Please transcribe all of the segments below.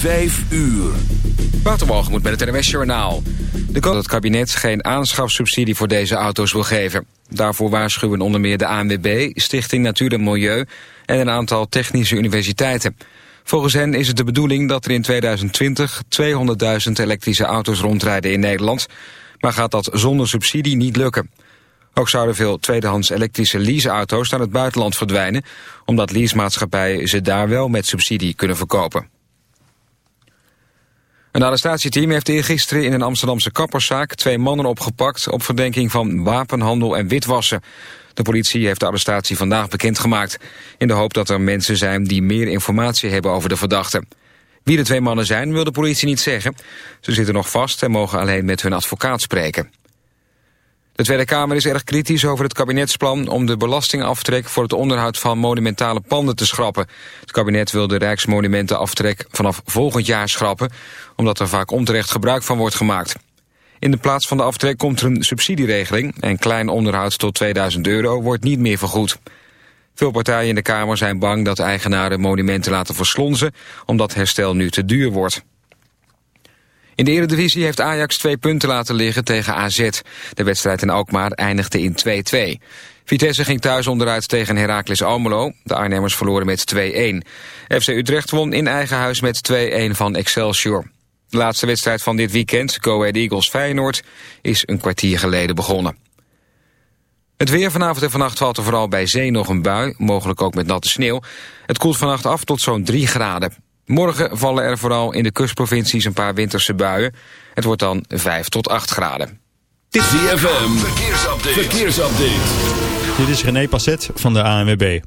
Vijf uur. Waterwalgemoed met het NWS Journaal. De dat het kabinet geen aanschafsubsidie voor deze auto's wil geven. Daarvoor waarschuwen onder meer de ANWB, Stichting Natuur en Milieu... en een aantal technische universiteiten. Volgens hen is het de bedoeling dat er in 2020 200.000 elektrische auto's rondrijden in Nederland. Maar gaat dat zonder subsidie niet lukken. Ook zouden veel tweedehands elektrische leaseauto's naar het buitenland verdwijnen... omdat leasemaatschappijen ze daar wel met subsidie kunnen verkopen. Een arrestatieteam heeft eergisteren in een Amsterdamse kapperszaak... twee mannen opgepakt op verdenking van wapenhandel en witwassen. De politie heeft de arrestatie vandaag bekendgemaakt... in de hoop dat er mensen zijn die meer informatie hebben over de verdachten. Wie de twee mannen zijn, wil de politie niet zeggen. Ze zitten nog vast en mogen alleen met hun advocaat spreken. De Tweede Kamer is erg kritisch over het kabinetsplan om de belastingaftrek voor het onderhoud van monumentale panden te schrappen. Het kabinet wil de Rijksmonumentenaftrek vanaf volgend jaar schrappen, omdat er vaak onterecht gebruik van wordt gemaakt. In de plaats van de aftrek komt er een subsidieregeling en klein onderhoud tot 2000 euro wordt niet meer vergoed. Veel partijen in de Kamer zijn bang dat eigenaren monumenten laten verslonzen, omdat herstel nu te duur wordt. In de Eredivisie heeft Ajax twee punten laten liggen tegen AZ. De wedstrijd in Alkmaar eindigde in 2-2. Vitesse ging thuis onderuit tegen Heracles Almelo. De Arnhemmers verloren met 2-1. FC Utrecht won in eigen huis met 2-1 van Excelsior. De laatste wedstrijd van dit weekend, Go Ahead Eagles Feyenoord, is een kwartier geleden begonnen. Het weer vanavond en vannacht valt er vooral bij zee nog een bui, mogelijk ook met natte sneeuw. Het koelt vannacht af tot zo'n 3 graden. Morgen vallen er vooral in de kustprovincies een paar winterse buien. Het wordt dan 5 tot 8 graden. Dit is ZFM, verkeersupdate. verkeersupdate. Dit is René Passet van de ANWB.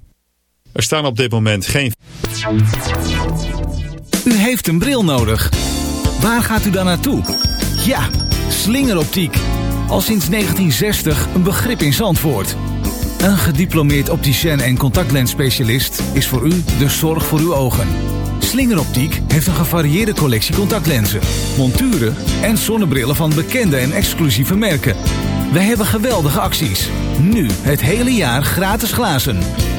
Er staan op dit moment geen... U heeft een bril nodig. Waar gaat u dan naartoe? Ja, slingeroptiek. Al sinds 1960 een begrip in Zandvoort. Een gediplomeerd opticien en contactlensspecialist is voor u de zorg voor uw ogen. Slingeroptiek heeft een gevarieerde collectie contactlenzen, monturen en zonnebrillen van bekende en exclusieve merken. Wij hebben geweldige acties. Nu het hele jaar gratis glazen.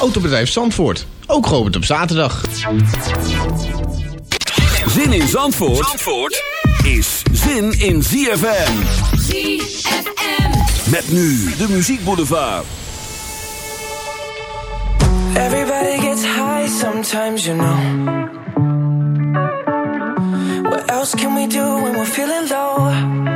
Autobedrijf Zandvoort, ook geopend op zaterdag. Zin in Zandvoort, Zandvoort is zin in ZFM. ZFM. Met nu de muziekboulevard. Everybody gets high sometimes, you know. What else can we do when we're feeling low?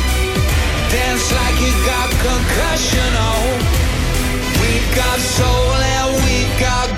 Got concussion. Oh, we got soul and we got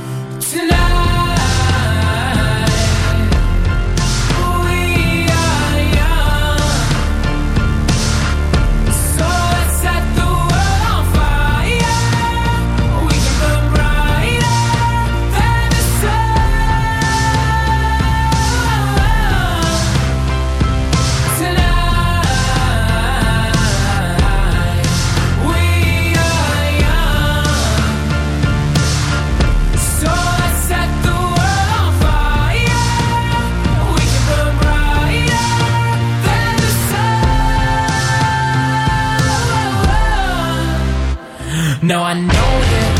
No, I know that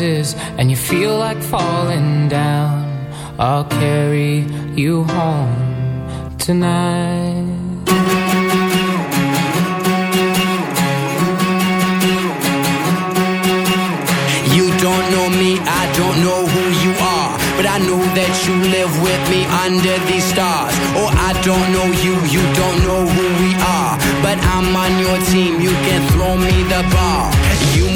bar and you feel like falling down, I'll carry you home tonight. You don't know me, I don't know who you are. But I know that you live with me under these stars. Or I don't know you, you don't know who we are. But I'm on your team, you can throw me the ball.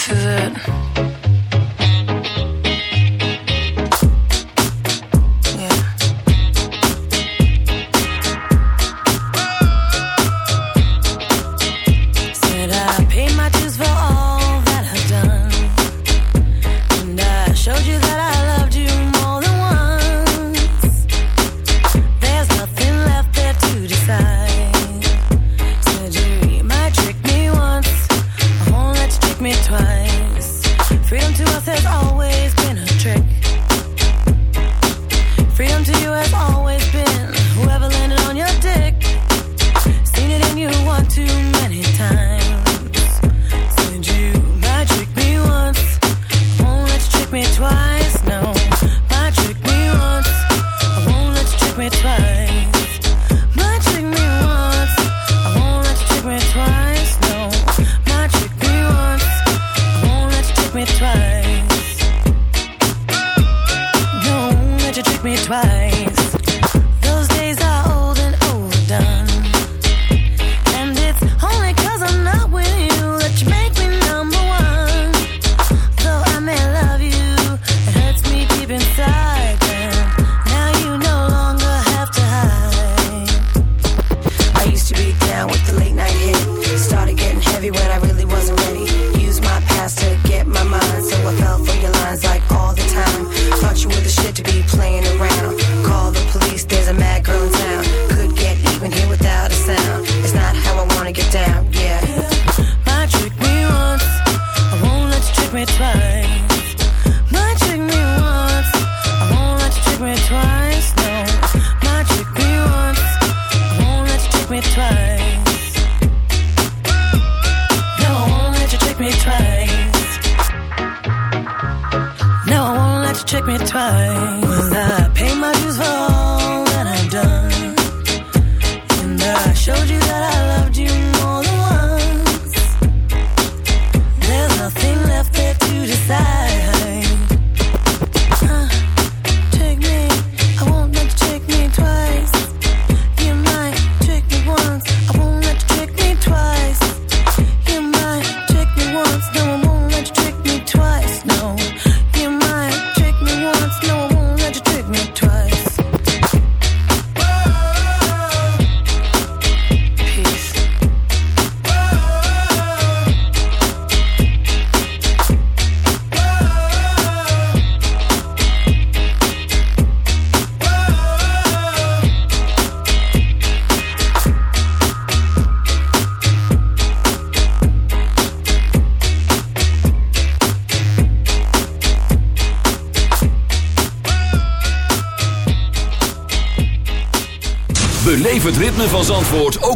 this is it.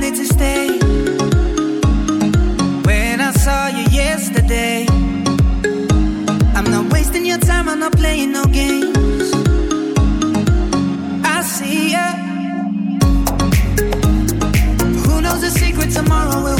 wanted to stay. When I saw you yesterday, I'm not wasting your time, I'm not playing no games. I see ya. Who knows the secret tomorrow will